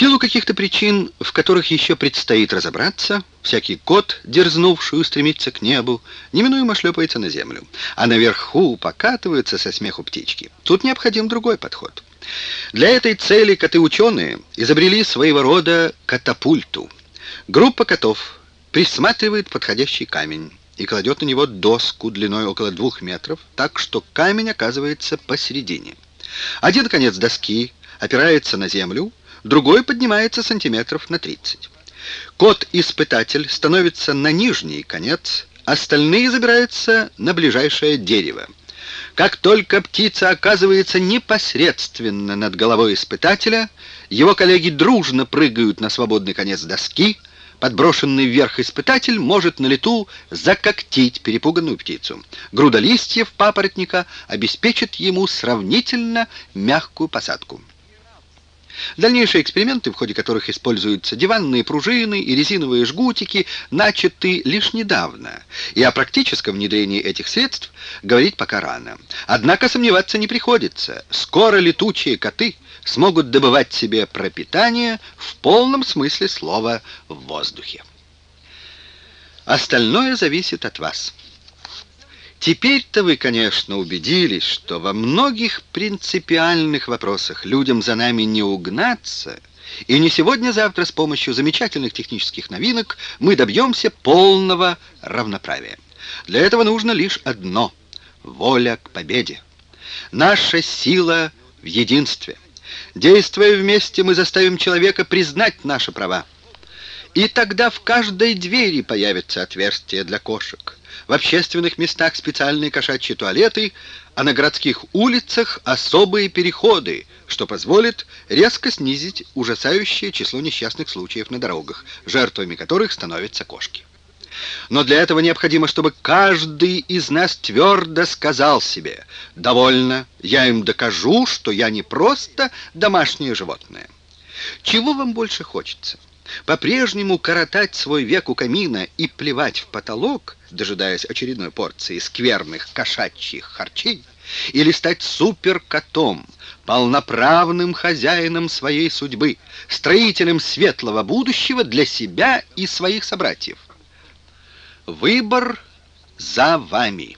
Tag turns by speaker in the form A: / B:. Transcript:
A: силу каких-то причин, в которых еще предстоит разобраться, всякий кот, дерзнувший устремиться к небу, неминуемо шлепается на землю, а наверху покатываются со смеху птички. Тут необходим другой подход. Для этой цели коты-ученые изобрели своего рода катапульту. Группа котов присматривает подходящий камень и кладет на него доску длиной около двух метров, так что камень оказывается посередине. Один конец доски опирается на землю, другой поднимается сантиметров на 30. Кот-испытатель становится на нижний конец, остальные забираются на ближайшее дерево. Как только птица оказывается непосредственно над головой испытателя, его коллеги дружно прыгают на свободный конец доски, Подброшенный вверх испытатель может на лету закоктить перепуганную птицу. Груда листьев папоротника обеспечит ему сравнительно мягкую посадку. Дальнейшие эксперименты, в ходе которых используются диванные пружины и резиновые жгутики, начаты лишь недавно, и о практическом внедрении этих средств говорить пока рано. Однако сомневаться не приходится. Скоро летучие коты смогут добывать себе пропитание в полном смысле слова в воздухе. Остальное зависит от вас. Теперь-то вы, конечно, убедились, что во многих принципиальных вопросах людям за нами не угнаться, и не сегодня-завтра с помощью замечательных технических новинок мы добьемся полного равноправия. Для этого нужно лишь одно — воля к победе. Наша сила в единстве. Действуя вместе, мы заставим человека признать наши права. И тогда в каждой двери появится отверстие для кошек в общественных местах специальные кошачьи туалеты, а на городских улицах особые переходы, что позволит резко снизить ужасающее число несчастных случаев на дорогах, жертвами которых становятся кошки. Но для этого необходимо, чтобы каждый из нас твердо сказал себе «Довольно, я им докажу, что я не просто домашнее животное». Чего вам больше хочется? По-прежнему коротать свой век у камина и плевать в потолок, дожидаясь очередной порции скверных кошачьих харчей, или стать суперкотом, полноправным хозяином своей судьбы, строителем светлого будущего для себя и своих собратьев. Выбор за вами.